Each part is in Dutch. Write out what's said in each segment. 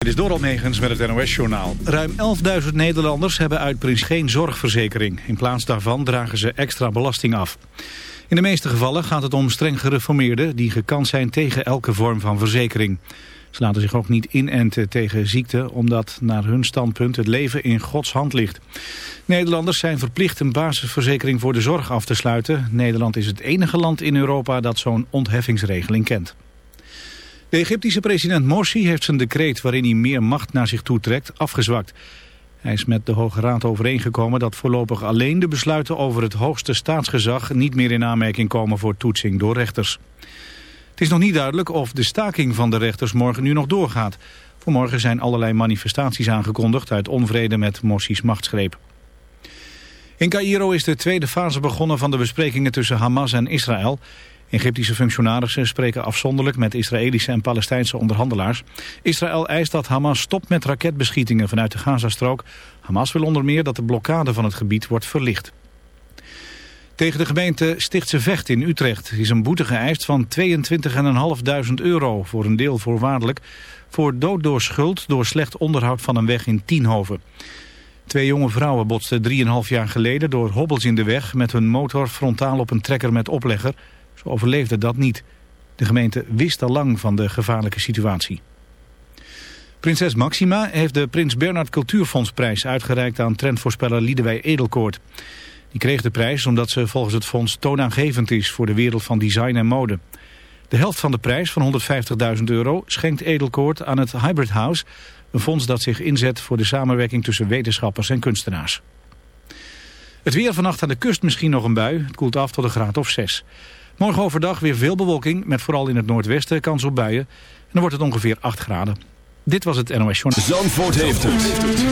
Het is Doral Megens met het NOS-journaal. Ruim 11.000 Nederlanders hebben uit Prins geen zorgverzekering. In plaats daarvan dragen ze extra belasting af. In de meeste gevallen gaat het om streng gereformeerden... die gekant zijn tegen elke vorm van verzekering. Ze laten zich ook niet inenten tegen ziekte... omdat naar hun standpunt het leven in Gods hand ligt. Nederlanders zijn verplicht een basisverzekering voor de zorg af te sluiten. Nederland is het enige land in Europa dat zo'n ontheffingsregeling kent. De Egyptische president Morsi heeft zijn decreet waarin hij meer macht naar zich toetrekt afgezwakt. Hij is met de Hoge Raad overeengekomen dat voorlopig alleen de besluiten over het hoogste staatsgezag niet meer in aanmerking komen voor toetsing door rechters. Het is nog niet duidelijk of de staking van de rechters morgen nu nog doorgaat. Voor morgen zijn allerlei manifestaties aangekondigd uit onvrede met Morsi's machtsgreep. In Cairo is de tweede fase begonnen van de besprekingen tussen Hamas en Israël. Egyptische functionarissen spreken afzonderlijk met Israëlische en Palestijnse onderhandelaars. Israël eist dat Hamas stopt met raketbeschietingen vanuit de Gazastrook. Hamas wil onder meer dat de blokkade van het gebied wordt verlicht. Tegen de gemeente Stichtse Vecht in Utrecht is een boete geëist van 22.500 euro, voor een deel voorwaardelijk, voor dood door schuld door slecht onderhoud van een weg in Tienhoven. Twee jonge vrouwen botsten 3,5 jaar geleden door hobbels in de weg met hun motor frontaal op een trekker met oplegger. Ze overleefden dat niet. De gemeente wist al lang van de gevaarlijke situatie. Prinses Maxima heeft de Prins Bernhard Cultuurfondsprijs uitgereikt aan trendvoorspeller Liedewij Edelkoort. Die kreeg de prijs omdat ze volgens het fonds toonaangevend is voor de wereld van design en mode. De helft van de prijs van 150.000 euro schenkt Edelkoort aan het Hybrid House... een fonds dat zich inzet voor de samenwerking tussen wetenschappers en kunstenaars. Het weer vannacht aan de kust misschien nog een bui. Het koelt af tot een graad of 6. Morgen overdag weer veel bewolking met vooral in het noordwesten kans op buien. En dan wordt het ongeveer 8 graden. Dit was het NOS Journal. Zandvoort heeft het.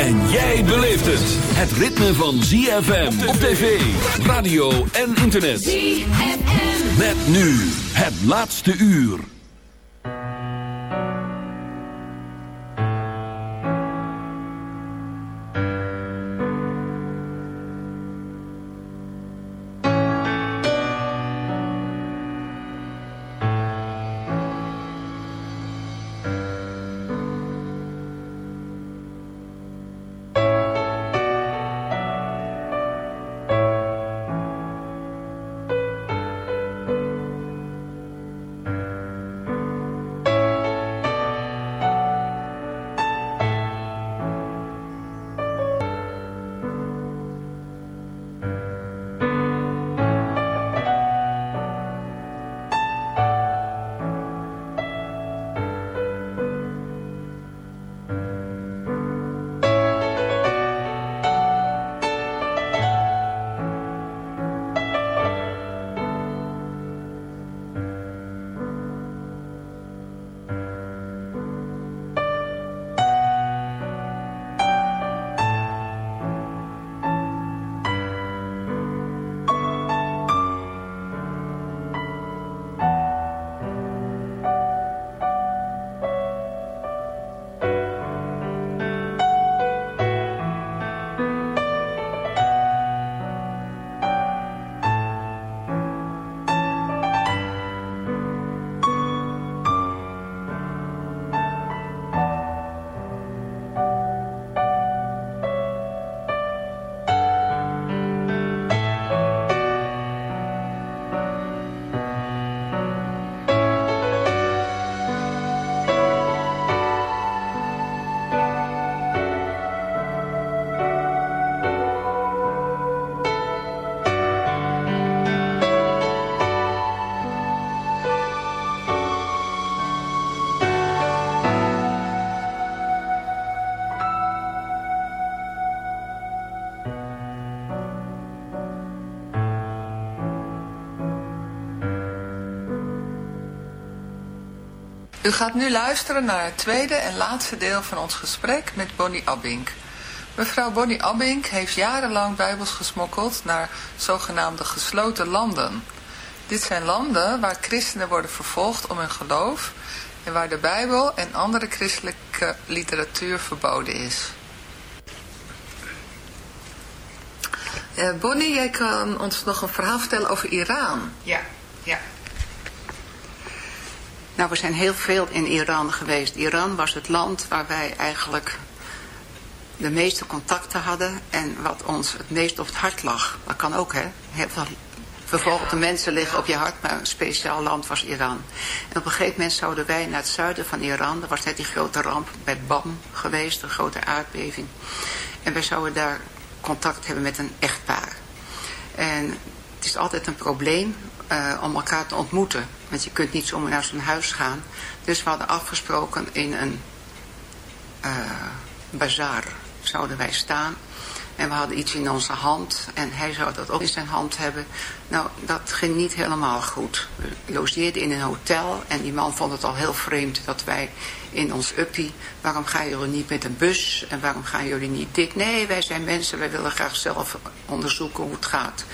En jij beleeft het. Het ritme van ZFM op tv, radio en internet. ZFM. Met nu het laatste uur. U gaat nu luisteren naar het tweede en laatste deel van ons gesprek met Bonnie Abink. Mevrouw Bonnie Abink heeft jarenlang bijbels gesmokkeld naar zogenaamde gesloten landen. Dit zijn landen waar christenen worden vervolgd om hun geloof en waar de bijbel en andere christelijke literatuur verboden is. Uh, Bonnie, jij kan ons nog een verhaal vertellen over Iran. Ja. Nou, we zijn heel veel in Iran geweest. Iran was het land waar wij eigenlijk de meeste contacten hadden en wat ons het meest op het hart lag. Dat kan ook, hè. Heel veel vervolgde mensen liggen op je hart, maar een speciaal land was Iran. En op een gegeven moment zouden wij naar het zuiden van Iran, er was net die grote ramp bij Bam geweest, een grote aardbeving. En wij zouden daar contact hebben met een echtpaar. En het is altijd een probleem uh, om elkaar te ontmoeten. Want je kunt niet zomaar naar zo'n huis gaan. Dus we hadden afgesproken in een uh, bazaar zouden wij staan. En we hadden iets in onze hand. En hij zou dat ook in zijn hand hebben. Nou, dat ging niet helemaal goed. We logeerden in een hotel. En die man vond het al heel vreemd dat wij in ons uppie... waarom gaan jullie niet met een bus? En waarom gaan jullie niet dit? Nee, wij zijn mensen. Wij willen graag zelf onderzoeken hoe het gaat.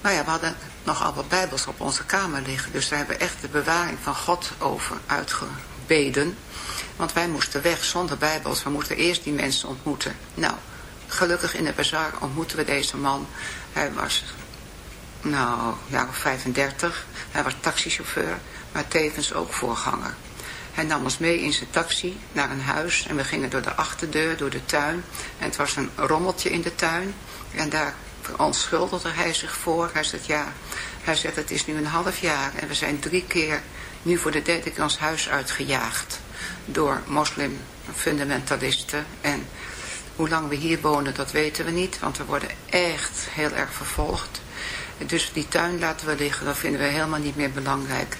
Nou ja, we hadden nogal wat bijbels op onze kamer liggen. Dus daar hebben we echt de bewaring van God over uitgebeden. Want wij moesten weg zonder bijbels. We moesten eerst die mensen ontmoeten. Nou, gelukkig in de bazaar ontmoeten we deze man. Hij was, nou, jaar of 35. Hij was taxichauffeur, maar tevens ook voorganger. Hij nam ons mee in zijn taxi naar een huis en we gingen door de achterdeur, door de tuin. En het was een rommeltje in de tuin. En daar verontschuldigde hij zich voor. Hij zegt, ja, hij zegt, het is nu een half jaar en we zijn drie keer nu voor de derde keer ons huis uitgejaagd door moslimfundamentalisten. En hoe lang we hier wonen, dat weten we niet, want we worden echt heel erg vervolgd. Dus die tuin laten we liggen, dat vinden we helemaal niet meer belangrijk.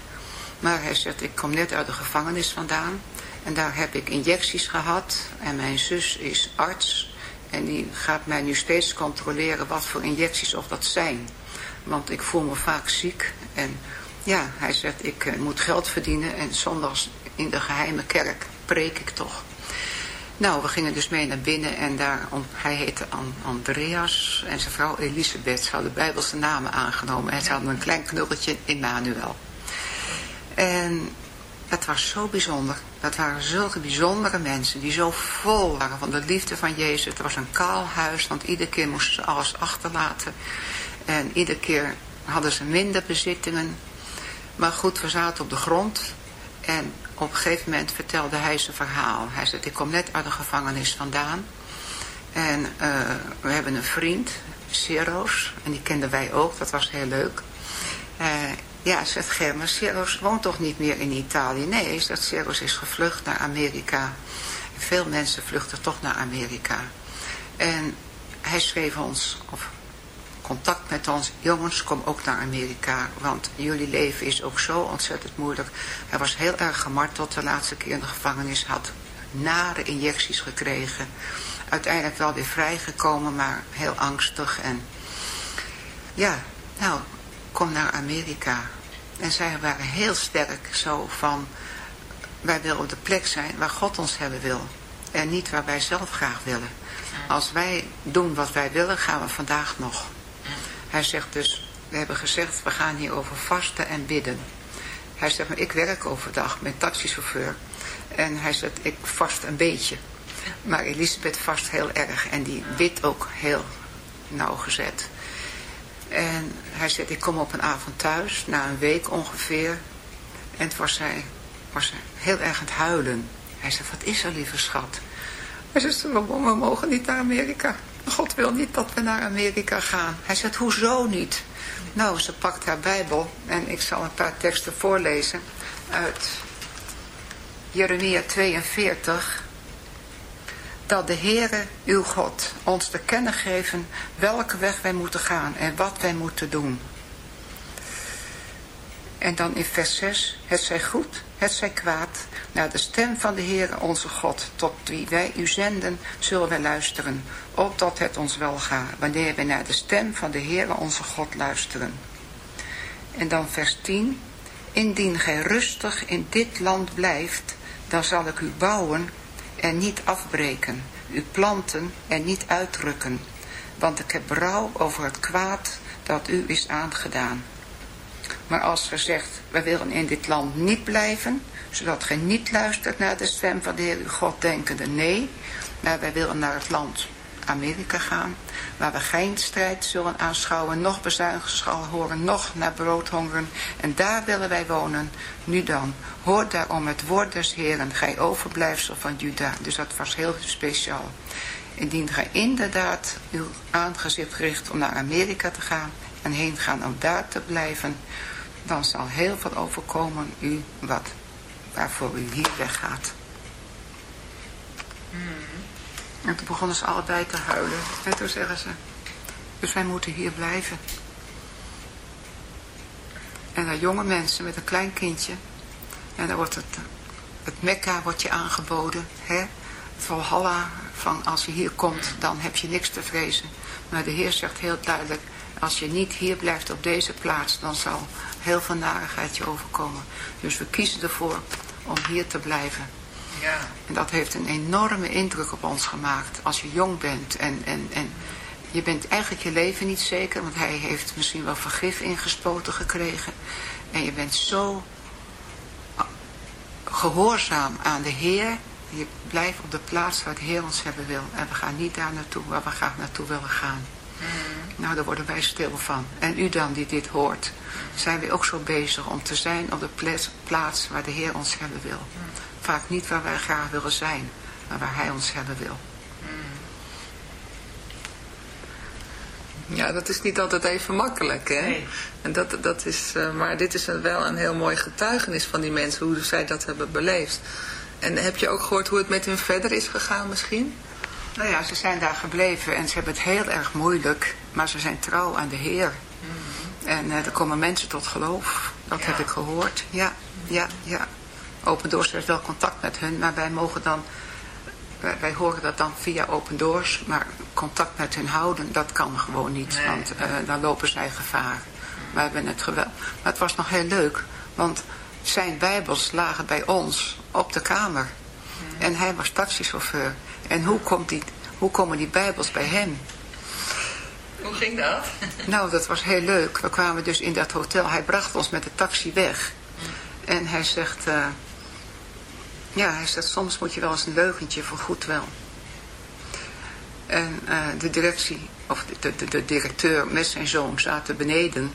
Maar hij zegt, ik kom net uit de gevangenis vandaan. En daar heb ik injecties gehad. En mijn zus is arts. En die gaat mij nu steeds controleren wat voor injecties of dat zijn. Want ik voel me vaak ziek. En ja, hij zegt, ik uh, moet geld verdienen. En zondags in de geheime kerk preek ik toch. Nou, we gingen dus mee naar binnen en daar, hij heette Andreas en zijn vrouw Elisabeth. Ze hadden bijbelse namen aangenomen en ze hadden een klein knulletje Emmanuel. En dat was zo bijzonder. Dat waren zulke bijzondere mensen die zo vol waren van de liefde van Jezus. Het was een kaal huis, want iedere keer moesten ze alles achterlaten. En iedere keer hadden ze minder bezittingen. Maar goed, we zaten op de grond en op een gegeven moment vertelde hij zijn verhaal. Hij zei, ik kom net uit de gevangenis vandaan. En uh, we hebben een vriend, Seros. En die kenden wij ook, dat was heel leuk. Uh, ja, zegt Germa, Seros woont toch niet meer in Italië? Nee, dat Seros is gevlucht naar Amerika. Veel mensen vluchten toch naar Amerika. En hij schreef ons, of contact met ons. Jongens, kom ook naar Amerika, want jullie leven is ook zo ontzettend moeilijk. Hij was heel erg gemarteld de laatste keer in de gevangenis, had nare injecties gekregen. Uiteindelijk wel weer vrijgekomen, maar heel angstig. En ja, nou, kom naar Amerika. En zij waren heel sterk zo van, wij willen op de plek zijn waar God ons hebben wil. En niet waar wij zelf graag willen. Als wij doen wat wij willen, gaan we vandaag nog. Hij zegt dus, we hebben gezegd, we gaan hier over vasten en bidden. Hij zegt, maar ik werk overdag met taxichauffeur. En hij zegt, ik vast een beetje. Maar Elisabeth vast heel erg en die bidt ook heel nauwgezet. En hij zegt, ik kom op een avond thuis, na een week ongeveer. En het was hij, was hij heel erg aan het huilen. Hij zegt, wat is er lieve schat? Hij zegt, we mogen niet naar Amerika. God wil niet dat we naar Amerika gaan. Hij zegt, hoezo niet? Nou, ze pakt haar Bijbel en ik zal een paar teksten voorlezen uit Jeremia 42. Dat de Heere, uw God, ons te kennen geven welke weg wij moeten gaan en wat wij moeten doen. En dan in vers 6, het zij goed, het zij kwaad, naar de stem van de Heere onze God, tot wie wij u zenden, zullen wij luisteren, opdat het ons wel gaat, wanneer wij naar de stem van de Heere onze God luisteren. En dan vers 10, indien gij rustig in dit land blijft, dan zal ik u bouwen en niet afbreken, u planten en niet uitrukken, want ik heb brouw over het kwaad dat u is aangedaan. Maar als ge zegt, we willen in dit land niet blijven, zodat gij niet luistert naar de stem van de Heer uw God denkende, nee, maar wij willen naar het land Amerika gaan, waar we geen strijd zullen aanschouwen, nog bezuinigingsschal horen, nog naar brood hongeren. En daar willen wij wonen. Nu dan, hoor daarom het woord des Heren, gij overblijfsel van Juda. Dus dat was heel speciaal. Indien gij inderdaad uw aangezicht richt om naar Amerika te gaan en heen gaan om daar te blijven, dan zal heel veel overkomen u wat waarvoor u hier weggaat. Hmm. En toen begonnen ze allebei te huilen. En toen zeggen ze, dus wij moeten hier blijven. En dan jonge mensen met een klein kindje. En dan wordt het, het Mekka wordt je aangeboden. Hè? Het Valhalla, van als je hier komt, dan heb je niks te vrezen. Maar de Heer zegt heel duidelijk, als je niet hier blijft op deze plaats, dan zal heel veel narigheid je overkomen. Dus we kiezen ervoor om hier te blijven. Ja. En dat heeft een enorme indruk op ons gemaakt. Als je jong bent en, en, en je bent eigenlijk je leven niet zeker. Want hij heeft misschien wel vergif ingespoten gekregen. En je bent zo gehoorzaam aan de Heer. Je blijft op de plaats waar de Heer ons hebben wil. En we gaan niet daar naartoe waar we graag naartoe willen gaan. Mm. Nou, daar worden wij stil van. En u dan die dit hoort. Zijn we ook zo bezig om te zijn op de plaats waar de Heer ons hebben wil. Mm vaak niet waar wij graag willen zijn, maar waar hij ons hebben wil. Ja, dat is niet altijd even makkelijk, hè? Nee. En dat, dat is, uh, maar dit is een, wel een heel mooi getuigenis van die mensen, hoe zij dat hebben beleefd. En heb je ook gehoord hoe het met hun verder is gegaan misschien? Nou ja, ze zijn daar gebleven en ze hebben het heel erg moeilijk, maar ze zijn trouw aan de Heer. Mm En uh, er komen mensen tot geloof, dat heb ik gehoord. Ja, ja, ja. Open Doors heeft wel contact met hun, maar wij mogen dan, wij, horen dat dan via Open Doors, maar contact met hun houden, dat kan gewoon niet, want uh, dan lopen zij gevaar. We hebben het geweld. Maar het was nog heel leuk, want zijn bijbels lagen bij ons op de kamer. En hij was taxichauffeur. En hoe, komt die, hoe komen die bijbels bij hem? Hoe ging dat? Nou, dat was heel leuk. We kwamen dus in dat hotel. Hij bracht ons met de taxi weg. En hij zegt... Uh, ja, hij zegt, soms moet je wel eens een leugentje voor goed wel. En uh, de directie, of de, de, de, directeur met zijn zoon zaten beneden.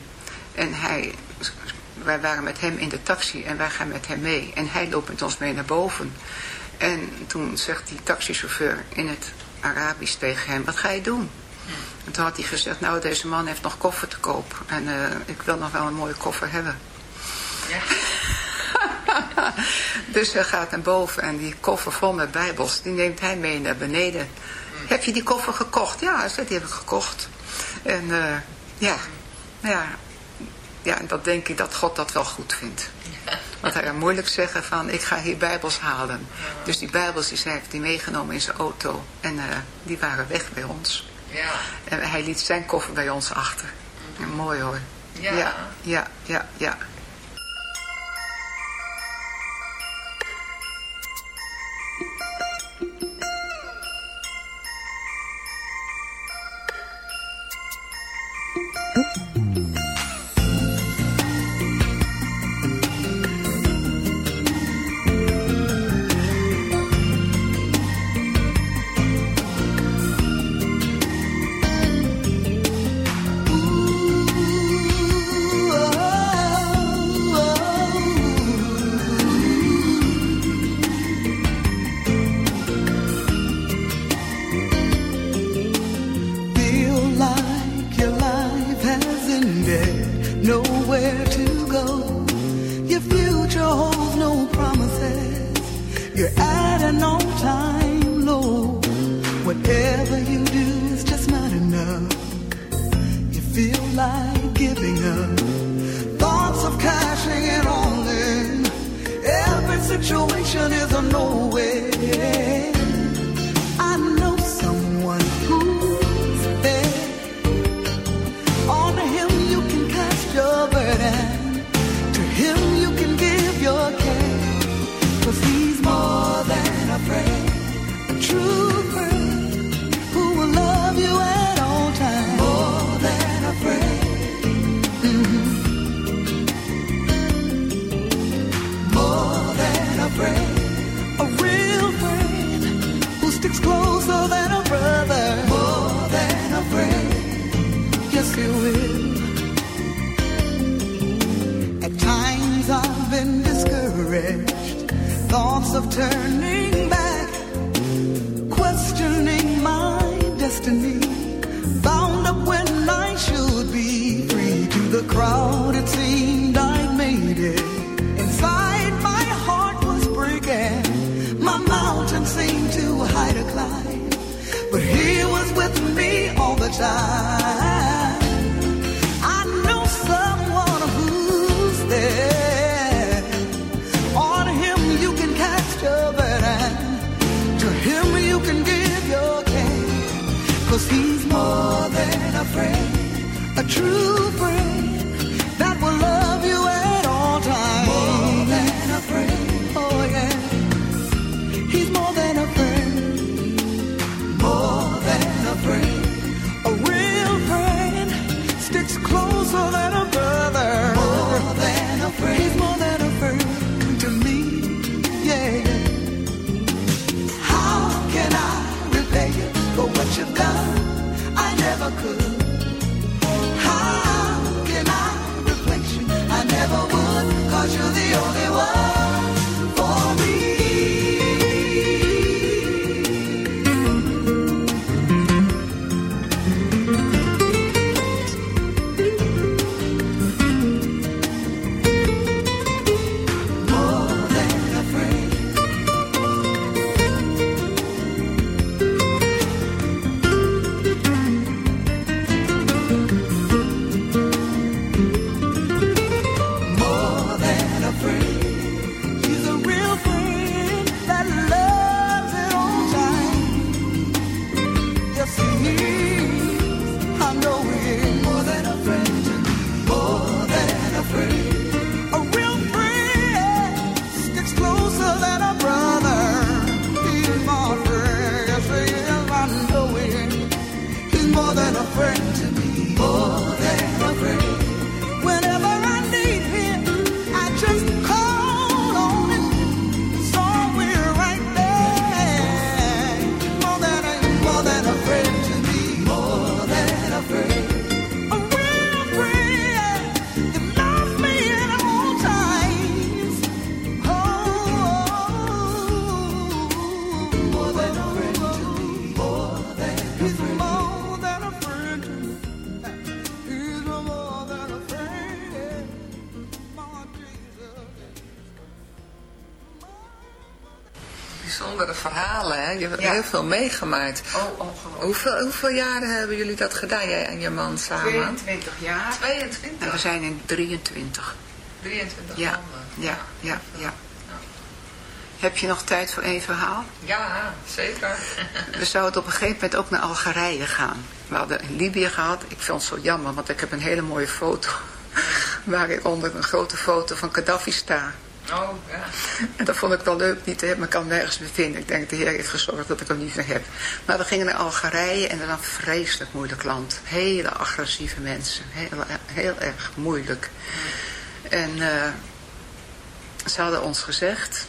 En hij, wij waren met hem in de taxi en wij gaan met hem mee. En hij loopt met ons mee naar boven. En toen zegt die taxichauffeur in het Arabisch tegen hem, wat ga je doen? En toen had hij gezegd, nou deze man heeft nog koffer te koop. En uh, ik wil nog wel een mooie koffer hebben. Ja. dus hij gaat naar boven en die koffer vol met bijbels, die neemt hij mee naar beneden. Heb je die koffer gekocht? Ja, hij zei, die heb ik gekocht. En uh, ja, ja, ja, en dat denk ik dat God dat wel goed vindt. Want hij kan moeilijk zeggen van, ik ga hier bijbels halen. Dus die bijbels die heeft hij meegenomen in zijn auto. En uh, die waren weg bij ons. Ja. En hij liet zijn koffer bij ons achter. mooi hoor. Ja, ja, ja, ja. ja. Heel veel meegemaakt. Oh. Hoeveel, hoeveel jaren hebben jullie dat gedaan, jij en je man samen? 22 jaar. 22. En we zijn in 23. 23 Ja, ja, ja, ja. Heb je nog tijd voor één verhaal? Ja, zeker. We zouden op een gegeven moment ook naar Algerije gaan. We hadden Libië gehad. Ik vond het zo jammer, want ik heb een hele mooie foto. Waar ik onder een grote foto van Gaddafi sta. Oh, ja. En dat vond ik wel leuk niet te hebben, maar ik kan nergens meer vinden. Ik denk, de Heer heeft gezorgd dat ik hem niet meer heb. Maar we gingen naar Algerije en was een vreselijk moeilijk land. Hele agressieve mensen. Heel, heel erg moeilijk. En eh, ze hadden ons gezegd...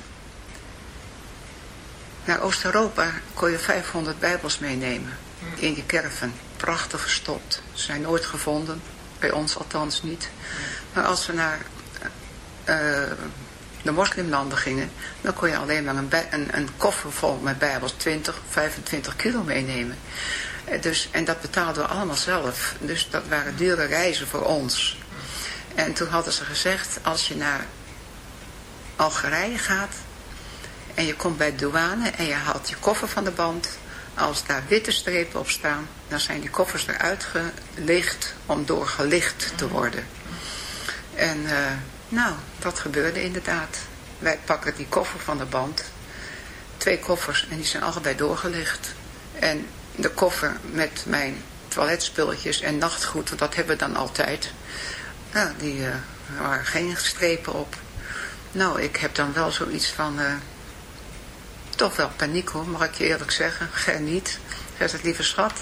Naar Oost-Europa kon je 500 bijbels meenemen. In je kerven. Prachtig verstopt. Ze zijn nooit gevonden. Bij ons althans niet. Maar als we naar eh, de moslimlanden gingen, dan kon je alleen maar een, een, een koffer vol met bijbels, 20, 25 kilo meenemen. Eh, Dus, en dat betaalden we allemaal zelf. Dus dat waren dure reizen voor ons. En toen hadden ze gezegd, als je naar Algerije gaat en je komt bij de douane en je haalt je koffer van de band, als daar witte strepen op staan, dan zijn die koffers eruit gelicht om doorgelicht te worden. En eh, nou, dat gebeurde inderdaad. Wij pakken die koffer van de band. Twee koffers en die zijn allebei doorgelicht. En de koffer met mijn toiletspulletjes en nachtgoed, want dat hebben we dan altijd. Nou, die eh, waren geen strepen op. Nou, ik heb dan wel zoiets van... eh, toch wel paniek hoor, mag ik je eerlijk zeggen. Ger niet. Ger zegt, lieve schat,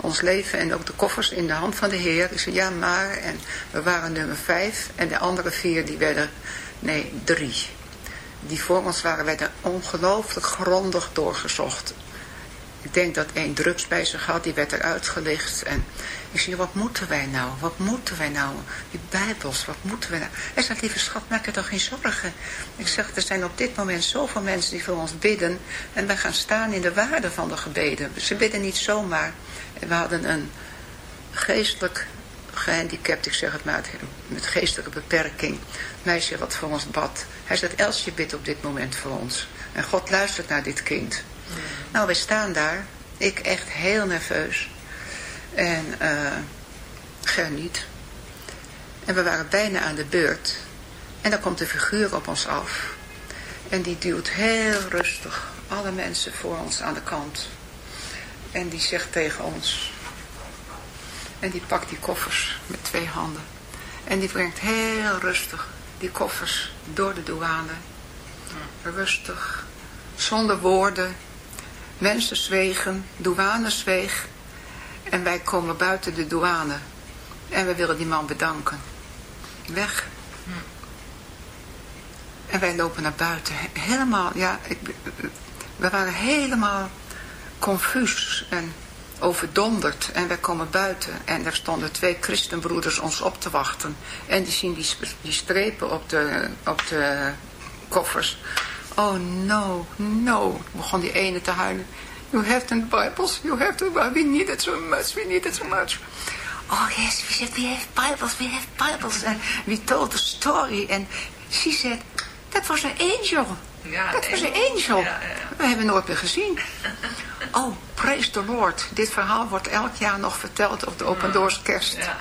ons leven en ook de koffers in de hand van de Heer. Ik zei, ja maar, en we waren nummer vijf en de andere vier die werden, nee, drie. Die voor ons waren, werden ongelooflijk grondig doorgezocht. ik denk dat één drugs bij zich had, die werd eruit gelicht. En ik zei, wat moeten wij nou? Wat moeten wij nou? Die bijbels, wat moeten wij nou? Hij zegt, lieve schat, maak je toch geen zorgen. Ik zeg, er zijn op dit moment zoveel mensen die voor ons bidden. En wij gaan staan in de waarde van de gebeden. Ze bidden niet zomaar. We hadden een geestelijk gehandicapt, ik zeg het maar, met geestelijke beperking. Meisje wat voor ons bad. Hij zegt, Elsje bidt op dit moment voor ons. En God luistert naar dit kind. Nou, we staan daar. Ik echt heel nerveus. En uh, Ger niet. En we waren bijna aan de beurt. En dan komt een figuur op ons af. En die duwt heel rustig alle mensen voor ons aan de kant. En die zegt tegen ons. En die pakt die koffers met twee handen. En die brengt heel rustig die koffers door de douane. Rustig. Zonder woorden. Mensen zwegen. Douane zweeg. En wij komen buiten de douane. En we willen die man bedanken. Weg. En wij lopen naar buiten. Helemaal, ja, ik, we waren helemaal confuus en overdonderd. En wij komen buiten en daar stonden twee christenbroeders ons op te wachten. En die zien die, strepen op de, op de koffers. Oh no, no, begon die ene te huilen. You have the Bibles, you have the We need it so much, we need it so much. Oh yes, we said we have Bibles, we have Bibles. And we told the story. And she said, that was an angel. Ja, dat was een angel. Ja, ja. We hebben nooit meer gezien. Oh, praise the Lord. Dit verhaal wordt elk jaar nog verteld op de Open Doors kerst. Ja.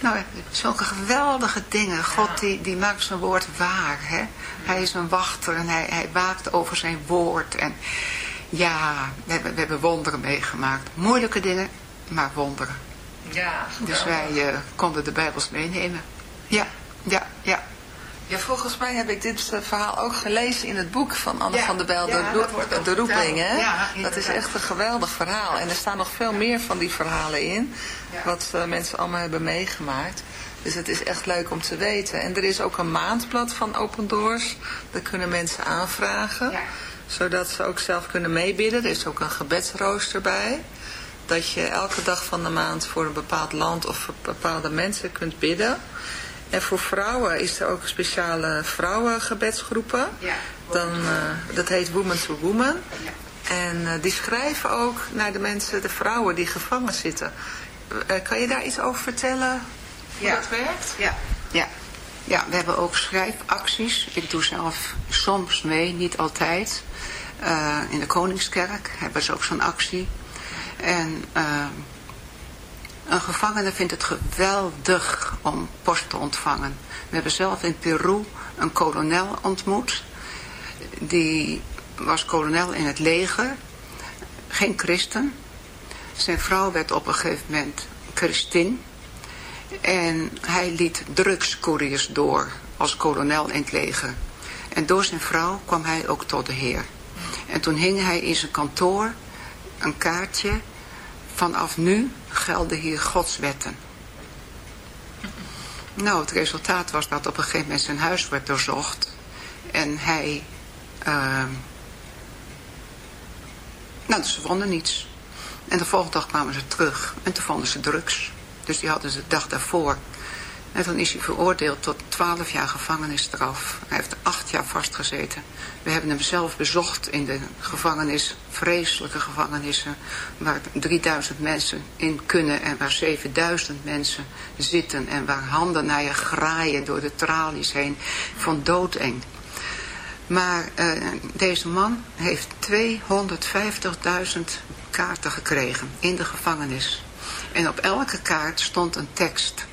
Nou, zulke geweldige dingen. God die, die maakt zijn woord waar. Hè? Hij is een wachter en hij, hij waakt over zijn woord. En ja, we hebben, we hebben wonderen meegemaakt. Moeilijke dingen, maar wonderen. Ja, Dus wij uh, konden de Bijbels meenemen. Ja, ja, ja. Ja, volgens mij heb ik dit eh, verhaal ook gelezen in het boek van Anne van der Bijl, de, de roepling. Hè? dat is echt een geweldig verhaal. En er staan nog veel meer van die verhalen in, wat uh, mensen allemaal hebben meegemaakt. Dus het is echt leuk om te weten. En er is ook een maandblad van Open Doors. Daar kunnen mensen aanvragen. Zodat ze ook zelf kunnen meebidden. Er is ook een gebedsrooster bij. Dat je elke dag van de maand voor een bepaald land of voor bepaalde mensen kunt bidden. En voor vrouwen is er ook een speciale vrouwengebedsgroepen. Ja. Dan, uh, dat heet Woman to Woman. Ja. En uh, die schrijven ook naar de mensen, de vrouwen die gevangen zitten. Uh, kan je daar iets over vertellen? Hoe ja. dat werkt? Ja. ja. Ja, we hebben ook schrijfacties. Ik doe zelf soms mee, niet altijd. in de Koningskerk hebben ze ook zo'n actie. En een gevangene vindt het geweldig om post te ontvangen. We hebben zelf in Peru een kolonel ontmoet. Die was kolonel in het leger. Geen christen. Zijn vrouw werd op een gegeven moment christin. En hij liet drugscouriers door als kolonel in het leger. En door zijn vrouw kwam hij ook tot de Heer. En toen hing hij in zijn kantoor een kaartje vanaf nu gelden hier Gods wetten. Nou, het resultaat was dat op een gegeven moment zijn huis werd doorzocht. En hij... Uh, nou, dus ze vonden niets. En de volgende dag kwamen ze terug. En toen vonden ze drugs. Dus die hadden ze de dag daarvoor en dan is hij veroordeeld tot 12 jaar gevangenisstraf. Hij heeft acht jaar vastgezeten. We hebben hem zelf bezocht in de gevangenis, vreselijke gevangenissen, waar 3000 mensen in kunnen en waar 7000 mensen zitten en waar handen naar je graaien door de tralies heen, van doodeng. Maar uh, deze man heeft 250.000 kaarten gekregen in de gevangenis. En op elke kaart stond een tekst.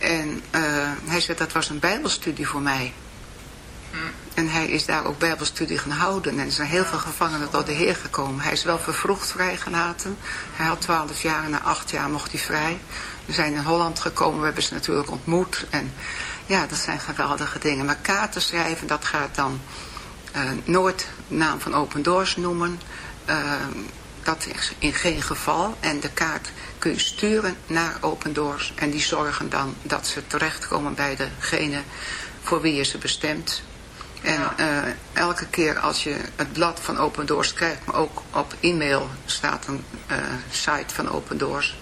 En uh, hij zei, dat was een bijbelstudie voor mij. En hij is daar ook bijbelstudie gaan houden. En er zijn heel veel gevangenen tot de Heer gekomen. Hij is wel vervroegd vrijgelaten. Hij had twaalf jaar en na acht jaar mocht hij vrij. We zijn in Holland gekomen, we hebben ze natuurlijk ontmoet. En ja, dat zijn geweldige dingen. Maar kaarten schrijven, dat gaat dan uh, nooit naam van Open Doors noemen. Uh, dat is in geen geval. En de kaart kun je sturen naar Open Doors. En die zorgen dan dat ze terechtkomen bij degene voor wie je ze bestemt. En uh, elke keer als je het blad van Open Doors krijgt, maar ook op e-mail staat een uh, site van Open Doors.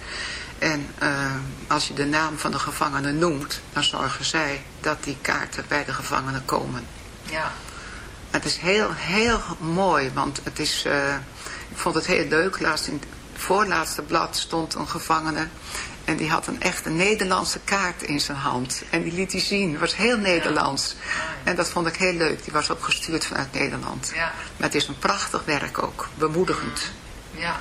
En uh, als je de naam van de gevangenen noemt, dan zorgen zij dat die kaarten bij de gevangenen komen. Ja. Het is heel, heel mooi, want het is, ik vond het heel leuk. Laatst in het voorlaatste blad stond een gevangene en die had een echte Nederlandse kaart in zijn hand. En die liet hij zien. Het was heel Nederlands. En dat vond ik heel leuk. Die was opgestuurd vanuit Nederland. Ja. Maar het is een prachtig werk ook. Bemoedigend. Ja.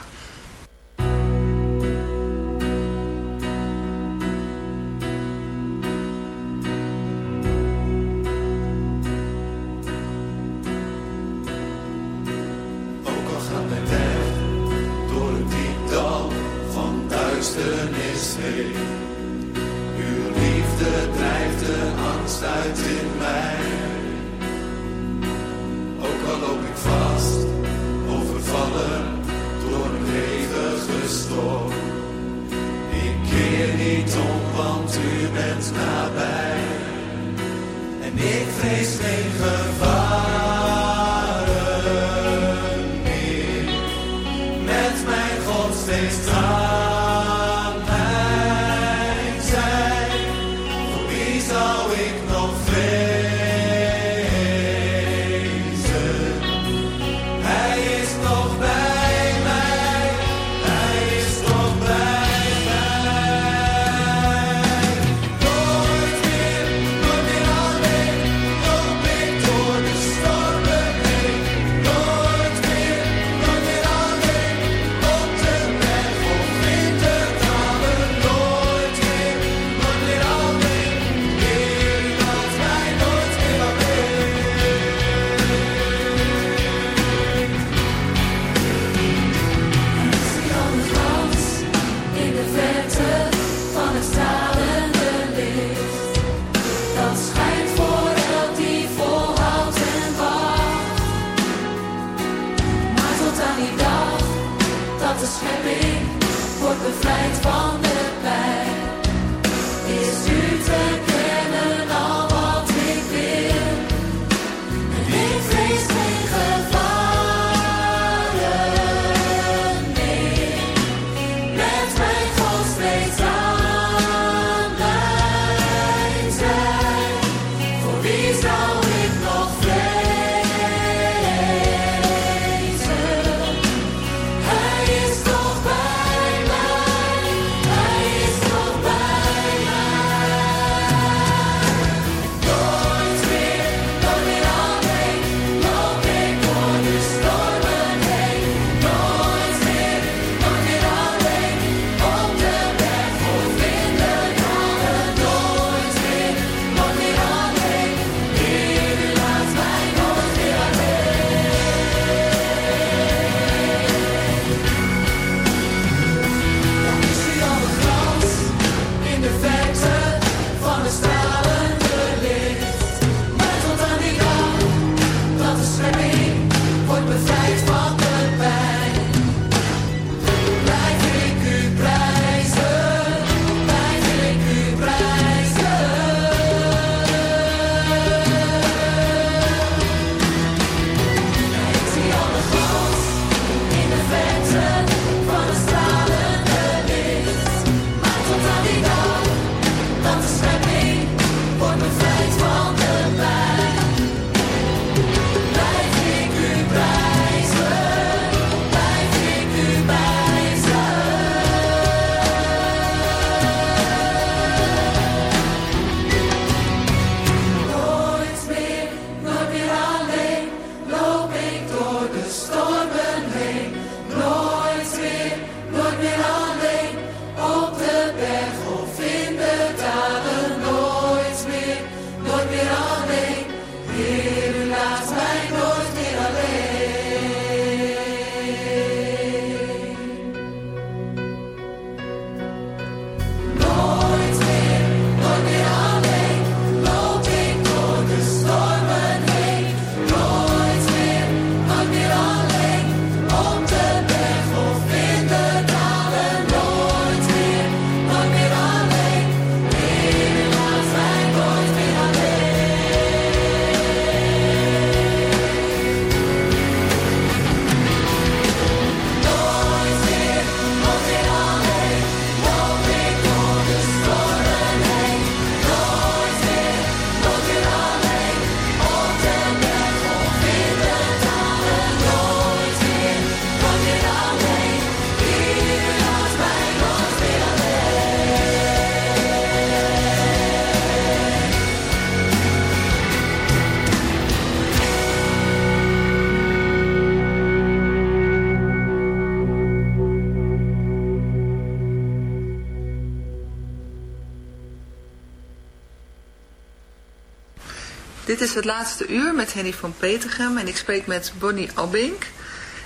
Dit is het laatste uur met Henny van Petergem en ik spreek met Bonnie Albink.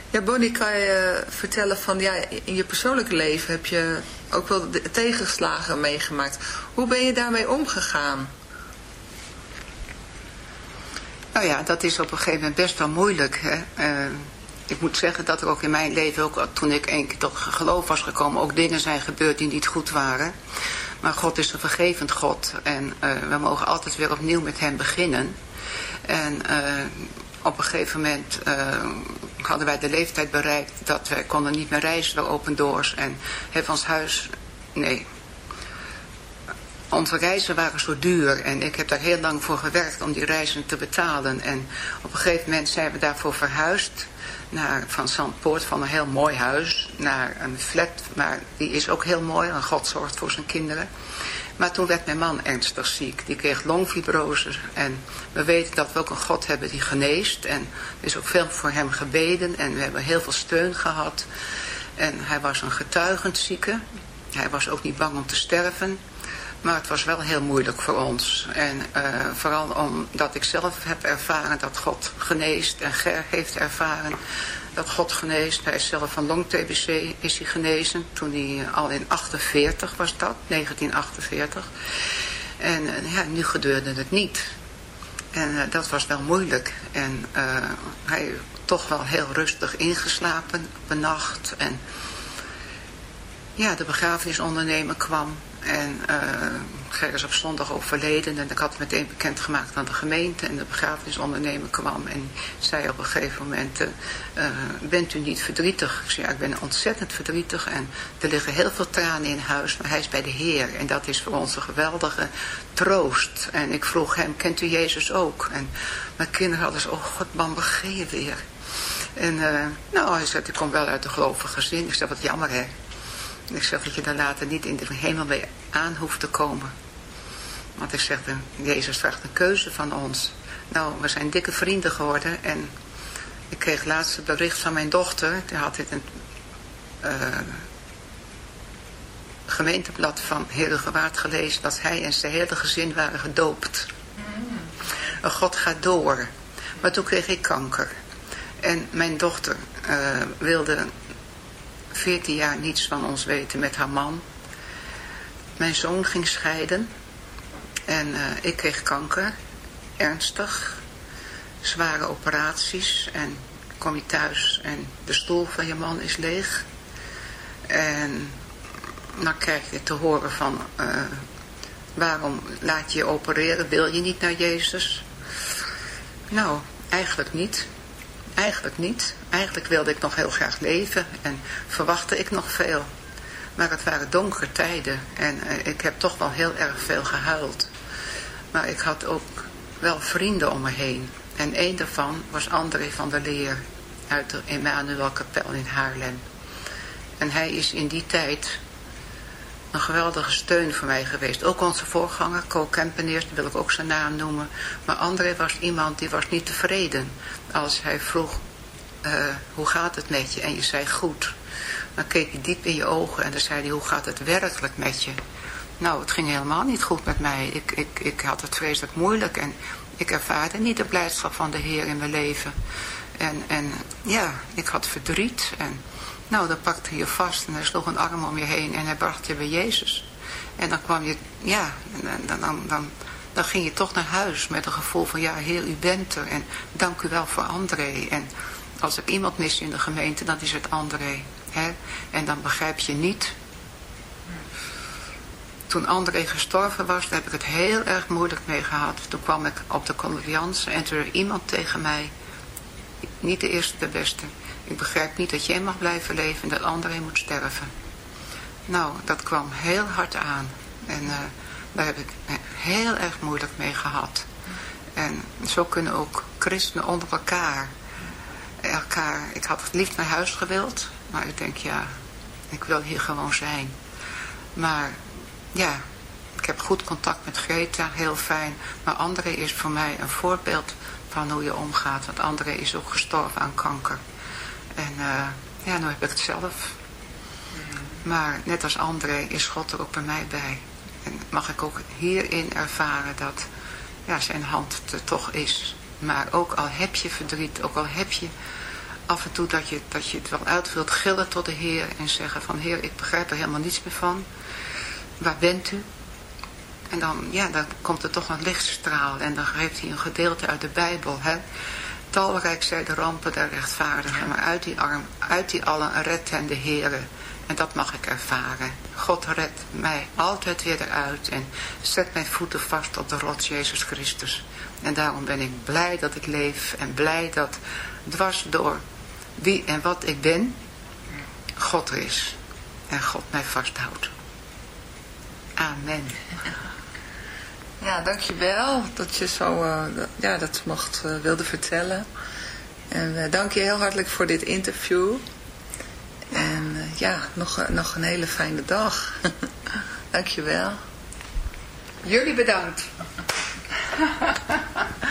Ja, Bonnie, kan je vertellen van, ja, in je persoonlijke leven heb je ook wel tegenslagen meegemaakt. Hoe ben je daarmee omgegaan? Nou ja, dat is op een gegeven moment best wel moeilijk. Hè? Eh, ik moet zeggen dat er ook in mijn leven, ook toen ik een keer tot geloof was gekomen, ook dingen zijn gebeurd die niet goed waren. Maar God is een vergevend God en eh, we mogen altijd weer opnieuw met hem beginnen. En eh, op een gegeven moment eh, hadden wij de leeftijd bereikt dat wij konden niet meer reizen door Open Doors. En hebben ons huis, nee, onze reizen waren zo duur en ik heb daar heel lang voor gewerkt om die reizen te betalen. En op een gegeven moment zijn we daarvoor verhuisd naar, van Zandpoort, van een heel mooi huis, naar een flat, maar die is ook heel mooi, en God zorgt voor zijn kinderen. Maar toen werd mijn man ernstig ziek. Die kreeg longfibrose. En we weten dat we ook een God hebben die geneest. En er is ook veel voor hem gebeden. En we hebben heel veel steun gehad. En hij was een getuigend zieke. Hij was ook niet bang om te sterven. Maar het was wel heel moeilijk voor ons. En uh, vooral omdat ik zelf heb ervaren dat God geneest. En Ger heeft ervaren dat God geneest. Hij is zelf van long-TBC is hij genezen. Toen hij al in 48 was dat, 1948. En uh, ja, nu gebeurde het niet. En uh, dat was wel moeilijk. En hij toch wel heel rustig ingeslapen op een nacht. En ja, de begrafenisondernemer kwam. En uh, is op zondag overleden en ik had het meteen bekendgemaakt aan de gemeente. En de begrafenisondernemer kwam en zei op een gegeven moment, uh, bent u niet verdrietig? Ik zei, ja, ik ben ontzettend verdrietig en er liggen heel veel tranen in huis, maar hij is bij de Heer. En dat is voor ons een geweldige troost. En ik vroeg hem, kent u Jezus ook? En mijn kinderen hadden zo, oh god man, je weer? En nou, hij zei, ik kom wel uit een gelovig gezin. Ik zei, wat jammer hè. Ik zeg dat je dan later niet in de hemel mee aan hoeft te komen. Want ik zeg, Jezus vraagt een keuze van ons. Nou, we zijn dikke vrienden geworden. En ik kreeg laatst het bericht van mijn dochter. Die had dit een uh, gemeenteblad van Herengewaard gelezen. Dat hij en zijn hele gezin waren gedoopt. Mm. God gaat door. Maar toen kreeg ik kanker. En mijn dochter uh, wilde 14 jaar niets van ons weten met haar man. Mijn zoon ging scheiden. En uh, ik kreeg kanker. Ernstig. Zware operaties. En kom je thuis en de stoel van je man is leeg. En dan krijg je te horen van... Uh, waarom laat je je opereren? Wil je niet naar Jezus? Nou, eigenlijk niet. Eigenlijk niet. Eigenlijk wilde ik nog heel graag leven en verwachtte ik nog veel. Maar het waren donkere tijden en uh, ik heb toch wel heel erg veel gehuild. Maar ik had ook wel vrienden om me heen. En een daarvan was André van der Leer uit de Emmanuel Kapel in Haarlem. En hij is in die tijd een geweldige steun voor mij geweest. Ook onze voorganger, Co Kempeneers, wil ik ook zijn naam noemen. Maar André was iemand die was niet tevreden. Als hij vroeg, uh, hoe gaat het met je? En je zei goed. Dan keek hij diep in je ogen en dan zei hij, hoe gaat het werkelijk met je? Nou, het ging helemaal niet goed met mij. Ik, ik, ik had het vreselijk moeilijk en ik ervaarde niet de blijdschap van de Heer in mijn leven. En, en ja, ik had verdriet en nou, dan pakte hij je vast en hij sloeg een arm om je heen en hij bracht je bij Jezus. En dan kwam je, ja, dan, dan, dan, dan ging je toch naar huis met een gevoel van, ja, Heer, u bent er en dank u wel voor André. En als ik iemand mis in de gemeente, dan is het André. Hè? En dan begrijp je niet. Toen André gestorven was, daar heb ik het heel erg moeilijk mee gehad. Toen kwam ik op de condoleance en toen er iemand tegen mij, niet de eerste, de beste ik begrijp niet dat jij mag blijven leven en dat André moet sterven. Nou, dat kwam heel hard aan. En uh, daar heb ik heel erg moeilijk mee gehad. En zo kunnen ook christenen onder elkaar, elkaar... Ik had het liefst naar huis gewild, maar ik denk, ja, ik wil hier gewoon zijn. Maar ja, ik heb goed contact met Greta, heel fijn. Maar André is voor mij een voorbeeld van hoe je omgaat. Want André is ook gestorven aan kanker. En uh, ja, nu heb ik het zelf. Maar net als André is God er ook bij mij bij. En mag ik ook hierin ervaren dat ja, zijn hand er toch is. Maar ook al heb je verdriet, ook al heb je af en toe dat je, dat je het wel uit wilt gillen tot de Heer en zeggen van Heer, ik begrijp er helemaal niets meer van. Waar bent u? En dan, ja, dan komt er toch een lichtstraal en dan geeft hij een gedeelte uit de Bijbel. Hè? Talrijk zijn de rampen der rechtvaardigen, maar uit die, arm, uit die allen redt hen de Heere. En dat mag ik ervaren. God redt mij altijd weer eruit en zet mijn voeten vast op de rots Jezus Christus. En daarom ben ik blij dat ik leef en blij dat dwars door wie en wat ik ben, God er is. En God mij vasthoudt. Amen. Ja, dankjewel dat je zo eh, ja, dat mocht eh, wilde vertellen. En eh, dank je heel hartelijk voor dit interview. En ja, nog, nog een hele fijne dag. dankjewel. Jullie bedankt.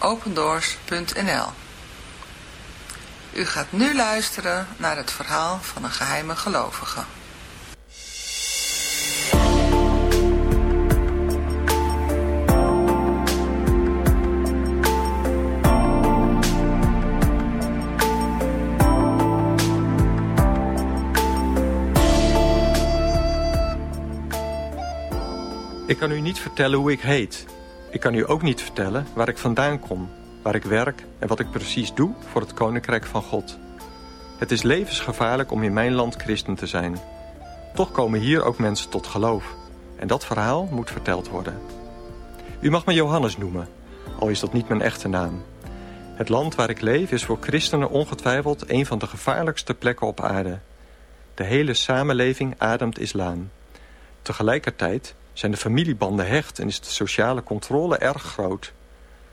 www.opendoors.nl U gaat nu luisteren naar het verhaal van een geheime gelovige. Ik kan u niet vertellen hoe ik heet. Ik kan u ook niet vertellen waar ik vandaan kom, waar ik werk en wat ik precies doe voor het Koninkrijk van God. Het is levensgevaarlijk om in mijn land christen te zijn. Toch komen hier ook mensen tot geloof. En dat verhaal moet verteld worden. U mag me Johannes noemen, al is dat niet mijn echte naam. Het land waar ik leef is voor christenen ongetwijfeld een van de gevaarlijkste plekken op aarde. De hele samenleving ademt islam. Tegelijkertijd zijn de familiebanden hecht en is de sociale controle erg groot.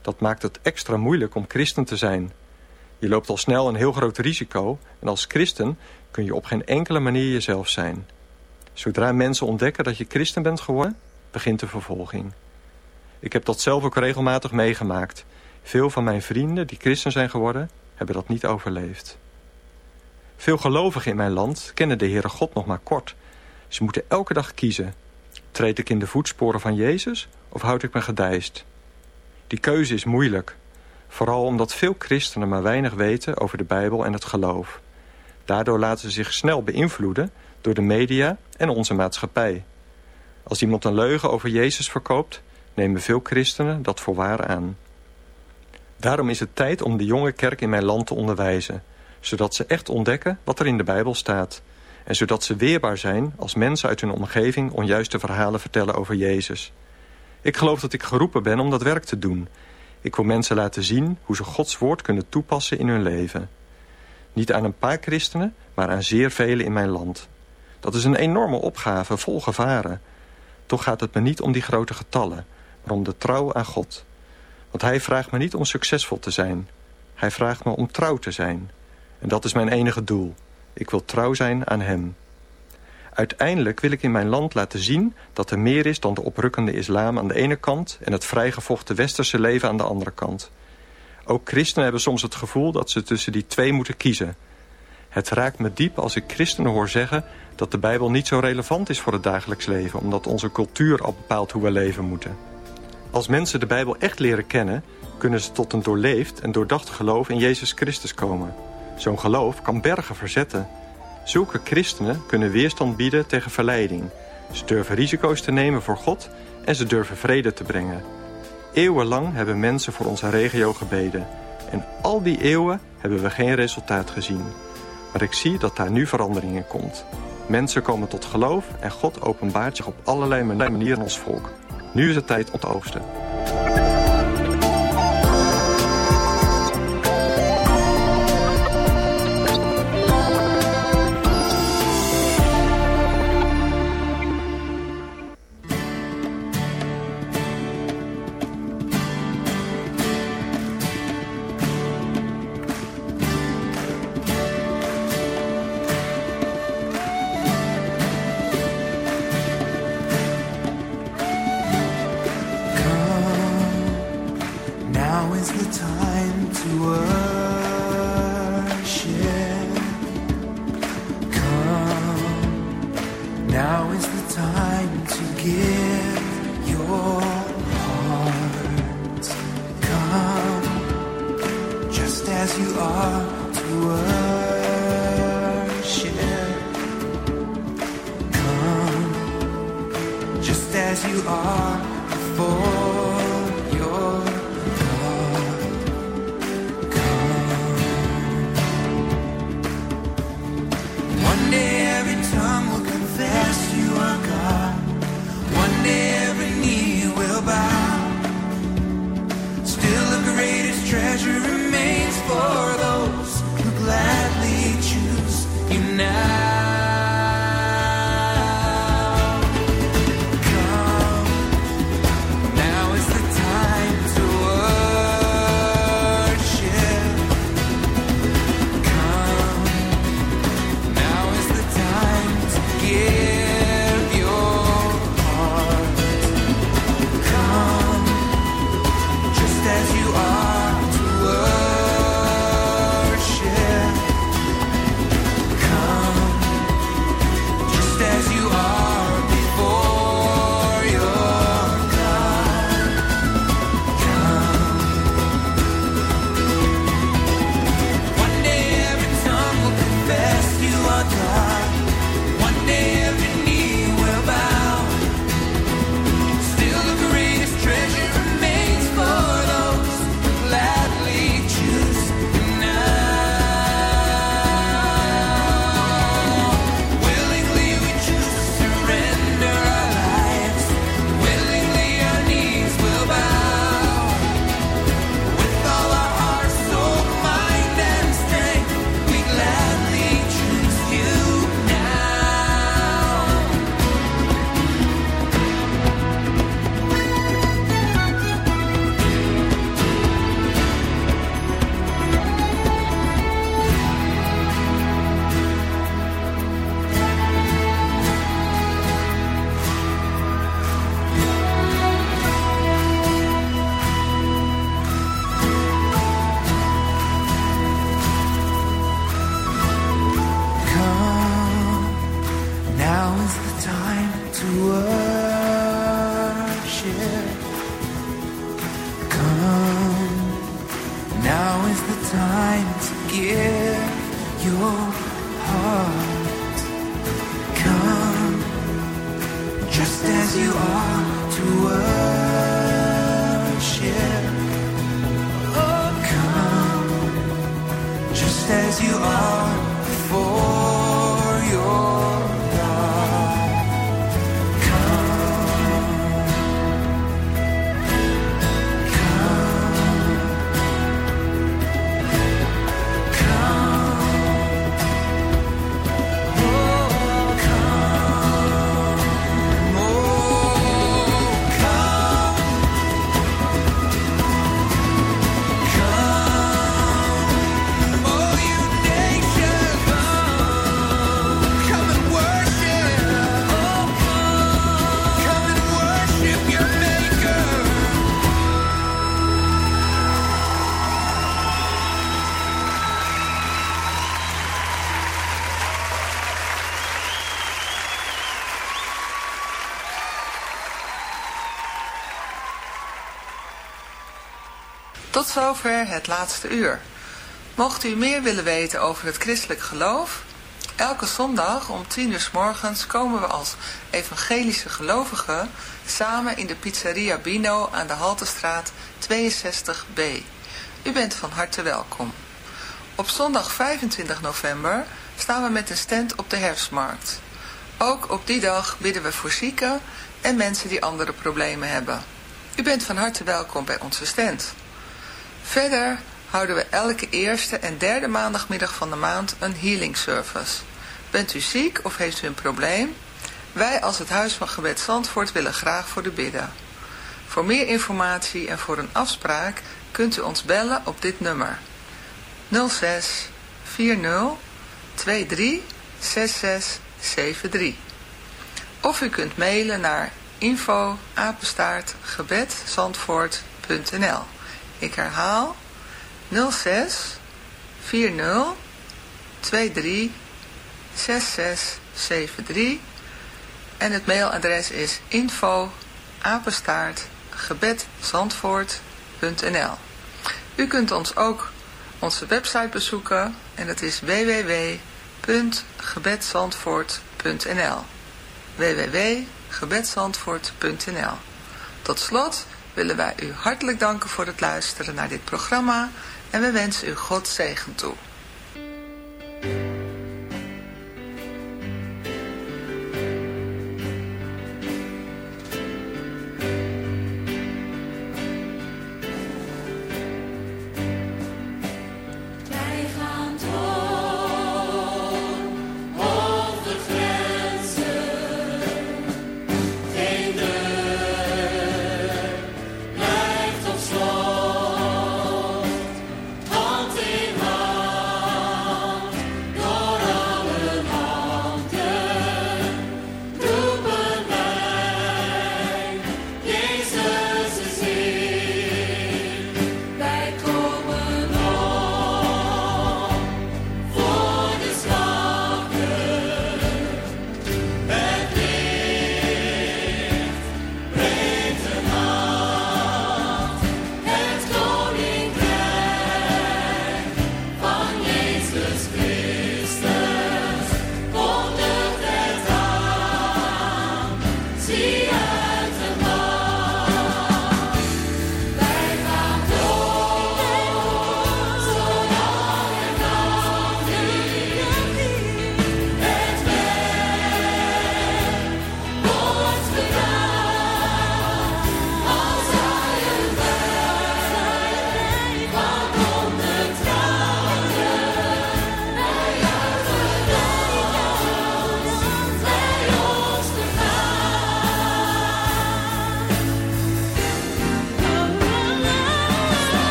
Dat maakt het extra moeilijk om christen te zijn. Je loopt al snel een heel groot risico en als christen kun je op geen enkele manier jezelf zijn. Zodra mensen ontdekken dat je christen bent geworden, begint de vervolging. Ik heb dat zelf ook regelmatig meegemaakt. Veel van mijn vrienden die christen zijn geworden, hebben dat niet overleefd. Veel gelovigen in mijn land kennen de Heere God nog maar kort. Ze moeten elke dag kiezen. Treed ik in de voetsporen van Jezus of houd ik me gedijst? Die keuze is moeilijk. Vooral omdat veel christenen maar weinig weten over de Bijbel en het geloof. Daardoor laten ze zich snel beïnvloeden door de media en onze maatschappij. Als iemand een leugen over Jezus verkoopt, nemen veel christenen dat voor waar aan. Daarom is het tijd om de jonge kerk in mijn land te onderwijzen, zodat ze echt ontdekken wat er in de Bijbel staat en zodat ze weerbaar zijn als mensen uit hun omgeving onjuiste verhalen vertellen over Jezus. Ik geloof dat ik geroepen ben om dat werk te doen. Ik wil mensen laten zien hoe ze Gods woord kunnen toepassen in hun leven. Niet aan een paar christenen, maar aan zeer velen in mijn land. Dat is een enorme opgave, vol gevaren. Toch gaat het me niet om die grote getallen, maar om de trouw aan God. Want hij vraagt me niet om succesvol te zijn. Hij vraagt me om trouw te zijn. En dat is mijn enige doel. Ik wil trouw zijn aan hem. Uiteindelijk wil ik in mijn land laten zien dat er meer is dan de oprukkende islam aan de ene kant... en het vrijgevochten westerse leven aan de andere kant. Ook christenen hebben soms het gevoel dat ze tussen die twee moeten kiezen. Het raakt me diep als ik christenen hoor zeggen dat de Bijbel niet zo relevant is voor het dagelijks leven... omdat onze cultuur al bepaalt hoe we leven moeten. Als mensen de Bijbel echt leren kennen... kunnen ze tot een doorleefd en doordacht geloof in Jezus Christus komen... Zo'n geloof kan bergen verzetten. Zulke christenen kunnen weerstand bieden tegen verleiding. Ze durven risico's te nemen voor God en ze durven vrede te brengen. Eeuwenlang hebben mensen voor onze regio gebeden. En al die eeuwen hebben we geen resultaat gezien. Maar ik zie dat daar nu verandering in komt. Mensen komen tot geloof en God openbaart zich op allerlei manieren in ons volk. Nu is het tijd om te oogsten. Tot zover het laatste uur. Mocht u meer willen weten over het christelijk geloof? Elke zondag om 10 uur s morgens komen we als evangelische gelovigen samen in de pizzeria Bino aan de Haltestraat 62b. U bent van harte welkom. Op zondag 25 november staan we met een stand op de herfstmarkt. Ook op die dag bidden we voor zieken en mensen die andere problemen hebben. U bent van harte welkom bij onze stand. Verder houden we elke eerste en derde maandagmiddag van de maand een healing service. Bent u ziek of heeft u een probleem? Wij als het Huis van Gebed Zandvoort willen graag voor u bidden. Voor meer informatie en voor een afspraak kunt u ons bellen op dit nummer. 06 40 23 66 73. Of u kunt mailen naar info apenstaart gebedzandvoort.nl Ik herhaal. 06 40 23 66 73 en het mailadres is info apenstaart gebedzandvoort.nl U kunt ons ook onze website bezoeken en dat is www.gebedzandvoort.nl www.gebedzandvoort.nl Tot slot willen wij u hartelijk danken voor het luisteren naar dit programma en we wensen u God zegen toe.